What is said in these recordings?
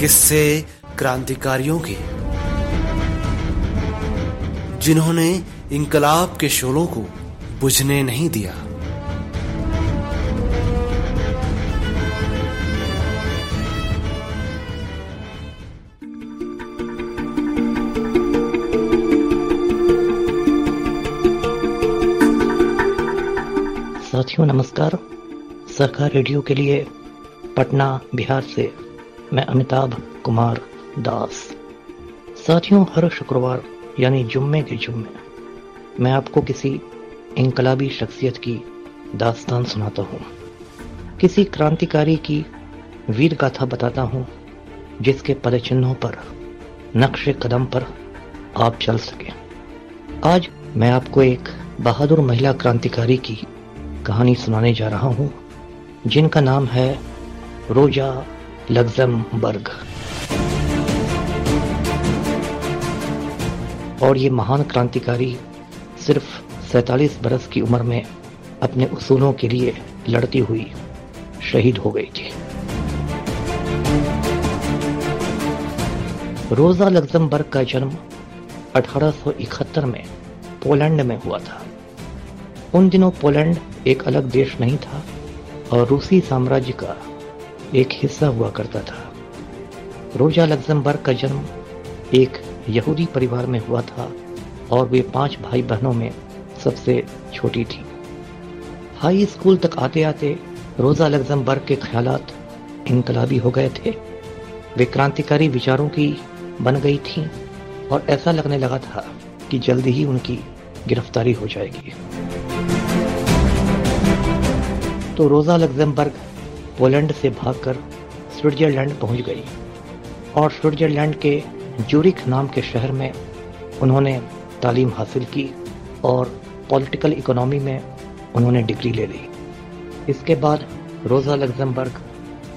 किस्से क्रांतिकारियों के। जिन्होंने इंकलाब के शोलों को बुझने नहीं दिया। साथियों, नमस्कार। सरकार रेडियो के लिए पटना, बिहार से मैं अमिताभ कुमार दास। साथियों, हर शुक्रवार, यानी जुम्मे के जुम्मे, मैं आपको किसी इनकलाबी शख्सियत की दास्तान सुनाता हूँ। किसी क्रांतिकारी की वीर गाथा बताता हूँ, जिसके पदचिन्हों पर, नक्शे कदम पर आप चल सके। आज मैं आपको एक बहादुर महिला क्रांतिकारी की कहानी सुनाने जा रहा हूँ, जिनका नाम है रोजा लग्जमबर्ग। और ये महान क्रांतिकारी सिर्फ़ सैतालीस बरस की उम्र में अपने उसूलों के लिए लड़ती हुई शहीद हो गई थी। रोजा लग्जमबर्ग का जन्म 1871 में पोलैंड में हुआ था। उन दिनों पोलैंड एक अलग देश नहीं था और रूसी साम्राज्य का एक हिस्सा हुआ करता था। रोजा लग्जमबर्ग का जन्म एक यहूदी परिवार में हुआ था और वे पाँच भाई बहनों में सबसे छोटी थी। हाई स्कूल तक आते आते रोजा लग्जमबर्ग के ख्यालात इनकलाबी हो गए थे। वे क्रांतिकारी विचारों की बन गई थीं और ऐसा लगने लगा था कि जल्दी ही उनकी गिरफ्तारी हो जाएगी। तो रोजा लग्जमबर्ग पोलैंड से भागकर स्विट्जरलैंड पहुँच गई और स्विट्जरलैंड के जूरिक नाम के शहर में उन्होंने तालीम हासिल की और पॉलिटिकल इकोनॉमी में उन्होंने डिग्री ले ली। इसके बाद रोजा लग्जमबर्ग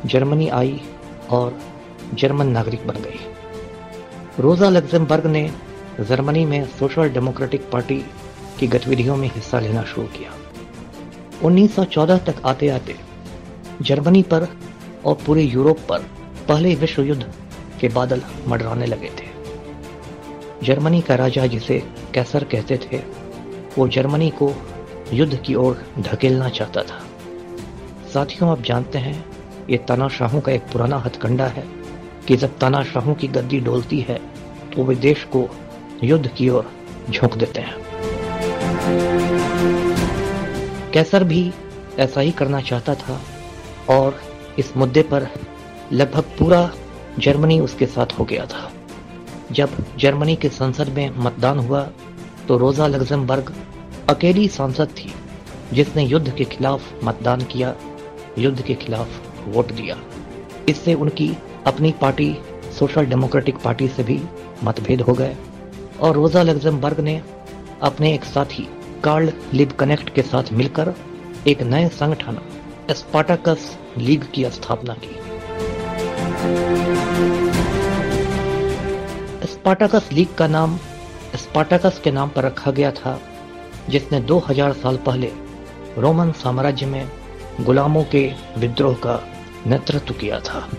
जर्मनी आई और जर्मन नागरिक बन गई। रोजा लग्जमबर्ग ने जर्मनी में सोशल डेमोक्रेटिक पार्टी की गतिविधियों में हिस्सा लेना शुरू किया। 1914 तक आते आते जर्मनी पर और पूरे यूरोप पर पहले विश्व युद्ध के बादल मंडराने लगे थे। जर्मनी का राजा जिसे कैसर कहते थे, वो जर्मनी को युद्ध की ओर ढकेलना चाहता था। साथियों, आप जानते हैं, ये तानाशाहों का एक पुराना हथकंडा है कि जब तानाशाहों की गद्दी डोलती है तो वे देश को युद्ध की ओर झोंक देते हैं। कैसर भी ऐसा ही करना चाहता था और इस मुद्दे पर लगभग पूरा जर्मनी उसके साथ हो गया था। जब जर्मनी के संसद में मतदान हुआ तो रोजा लग्जमबर्ग अकेली सांसद थी, जिसने युद्ध के खिलाफ मतदान किया, युद्ध के खिलाफ वोट दिया। इससे उनकी अपनी पार्टी, सोशल डेमोक्रेटिक पार्टी से भी मतभेद हो गए, और रोजा लग्जमबर्ग ने अपने एक साथी, कार्ल लिब कनेक्ट के साथ मिलकर एक नए संगठन स्पाटाकस लीग की स्थापना की। स्पाटाकस लीग का नाम स्पाटाकस के नाम पर रखा गया था, जिसने 2000 साल पहले रोमन साम्राज्य में गुलामों के विद्रोह का नेतृत्व किया था।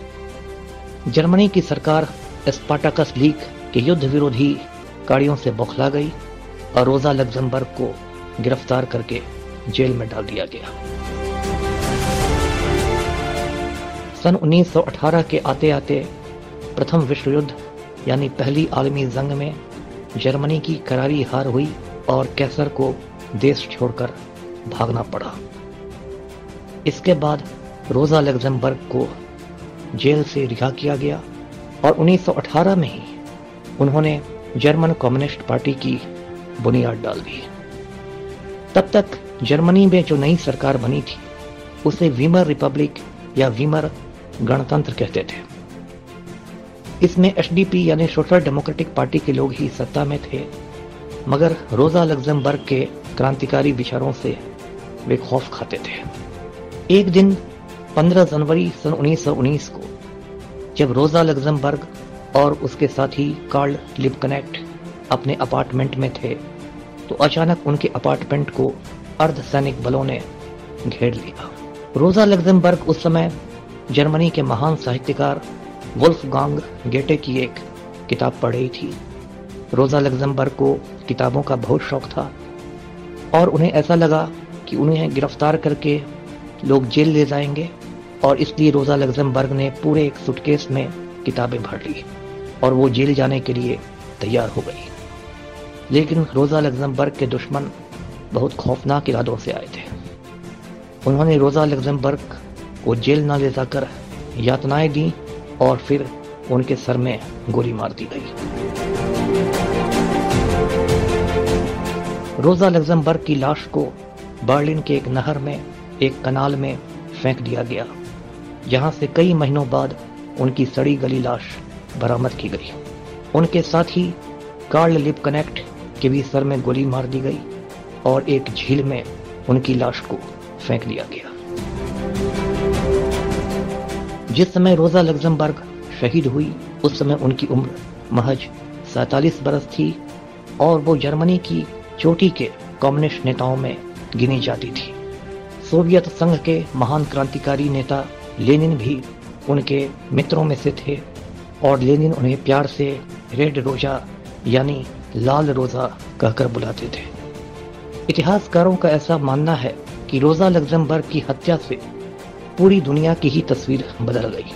जर्मनी की सरकार स्पाटाकस लीग के युद्ध विरोधी कार्यों से बौखला गई और रोजा लग्जमबर्ग को गिरफ़्तार करके जेल में डाल दिया गया। सन 1918 के आते आते प्रथम विश्व युद्ध यानी पहली आलमी जंग में जर्मनी की करारी हार हुई और कैसर को देश छोड़कर भागना पड़ा। इसके बाद रोजा लग्जमबर्ग को जेल से रिहा किया गया और 1918 में ही उन्होंने जर्मन कम्युनिस्ट पार्टी की बुनियाद डाल दी। तब तक जर्मनी में जो नई सरकार बनी थी, उसे वीमर रिपब्लिक या वीमर गणतंत्र कहते थे। इसमें एचडीपी यानी सोशल डेमोक्रेटिक पार्टी के लोग ही सत्ता में थे, मगर रोजा लग्जमबर्ग के क्रांतिकारी विचारों से वे खौफ खाते थे। एक दिन 15 जनवरी सन 1919 को, जब रोजा लग्जमबर्ग और उसके साथी कार्ल लिपकनेक्ट अपने अपार्टमेंट में थे तो अचानक उनके अपार्टमेंट को अर्धसैनिक बलों ने घेर लिया। रोजा लग्जमबर्ग उस समय जर्मनी के महान साहित्यकार वुल्फ गांग गेटे की एक किताब पढ़ थी। रोजा लग्जमबर्ग को किताबों का बहुत शौक था और उन्हें ऐसा लगा कि उन्हें गिरफ़्तार करके लोग जेल ले जाएँगे और इसलिए रोजा लग्जमबर्ग ने पूरे एक सुटकेस में किताबें भर ली और वो जेल जाने के लिए तैयार हो गई। लेकिन रोजा लग्जमबर्ग के दुश्मन बहुत खौफनाक इरादों से आए थे। उन्होंने रोजा लग्जमबर्ग को जेल न ले जाकर यातनाएँ दी और फिर उनके सर में गोली मार दी गई। रोजा लग्जमबर्ग की लाश को बर्लिन के एक नहर में, एक कनाल में फेंक दिया गया। यहाँ से कई महीनों बाद उनकी सड़ी गली लाश बरामद की गई। उनके साथ ही कार्ल लिप कनेक्ट के भी सर में गोली मार दी गई और एक झील में उनकी लाश को फेंक दिया गया। जिस समय रोजा लग्जमबर्ग शहीद हुई, उस समय उनकी उम्र महज सैतालीस बरस थी और वो जर्मनी की चोटी के कम्युनिस्ट नेताओं में गिनी जाती थी। सोवियत संघ के महान क्रांतिकारी नेता लेनिन भी उनके मित्रों में से थे और लेनिन उन्हें प्यार से रेड रोजा यानी लाल रोजा कहकर बुलाते थे। इतिहासकारों का ऐसा मानना है कि रोजा लग्जमबर्ग की हत्या से पूरी दुनिया की ही तस्वीर बदल गई,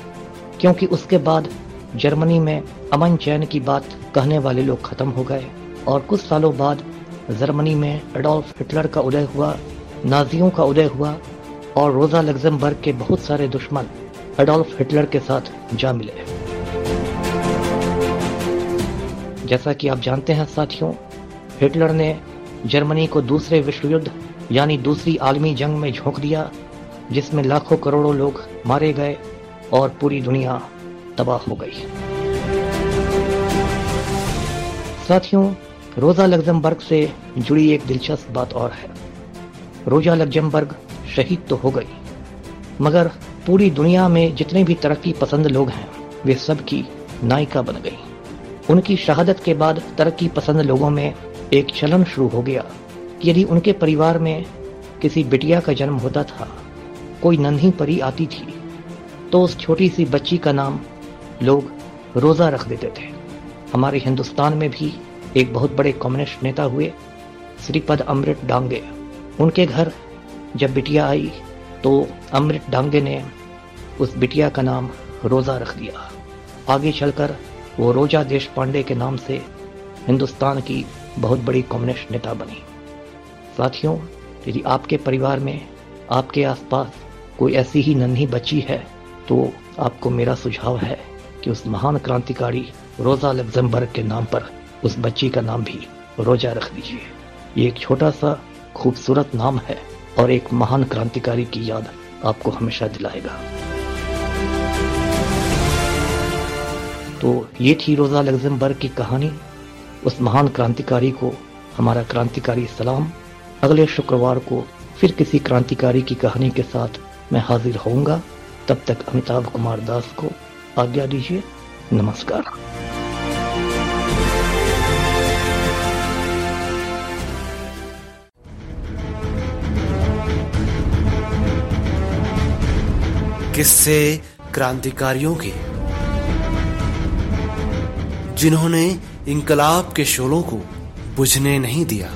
क्योंकि उसके बाद जर्मनी में अमन चैन की बात कहने वाले लोग खत्म हो गए और कुछ सालों बाद जर्मनी में एडोल्फ हिटलर का उदय हुआ, नाजियों का उदय हुआ और रोजा लग्जमबर्ग के बहुत सारे दुश्मन एडोल्फ हिटलर के साथ जा मिले। जैसा कि आप जानते हैं साथियों, हिटलर ने जर्मनी को दूसरे विश्व युद्ध यानी दूसरी आलमी जंग में झोंक दिया जिसमें लाखों करोड़ों लोग मारे गए और पूरी दुनिया तबाह हो गई। साथियों, रोजा लग्जमबर्ग से जुड़ी एक दिलचस्प बात और है। रोजा लग्जमबर्ग शहीद तो हो गई, मगर पूरी दुनिया में जितने भी तरक्की पसंद लोग हैं, वे सब की नायिका बन गई। उनकी शहादत के बाद तरक्की पसंद लोगों में एक चलन शुरू हो गया कि यदि उनके परिवार में किसी बिटिया का जन्म होता था कोई नन्ही परी आती थी। तो उस छोटी सी बच्ची का नाम लोग रोजा रख देते थे। हमारे हिंदुस्तान में भी एक बहुत बड़े कम्युनिस्ट नेता हुए, श्रीपद अमृत डांगे। उनके घर जब बिटिया आई तो अमृत डांगे ने उस बिटिया का नाम रोजा रख दिया। आगे चलकर वो रोजा देश पांडे के नाम से हिंदुस्तान की बहुत बड़ी कम्युनिस्ट नेता बनी। साथियों, यदि आपके परिवार में, आपके आसपास कोई ऐसी ही नन्ही बच्ची है तो आपको मेरा सुझाव है कि उस महान क्रांतिकारी रोजा लग्जमबर्ग के नाम पर उस बच्ची का नाम भी रोजा रख दीजिए। ये एक छोटा सा, खूबसूरत नाम है और एक महान क्रांतिकारी की याद आपको हमेशा दिलाएगा। तो ये थी रोजा लग्जमबर्ग की कहानी। उस महान क्रांतिकारी को हमारा क्रांतिकारी सलाम। अगले शुक्रवार को फिर किसी क्रांतिकारी की कहानी के साथ मैं हाजिर होऊँगा। तब तक अमिताभ कुमार दास को आज्ञा दीजिए। नमस्कार। किस्से क्रांतिकारियों के। जिन्होंने इंकलाब के शोलों को बुझने नहीं दिया।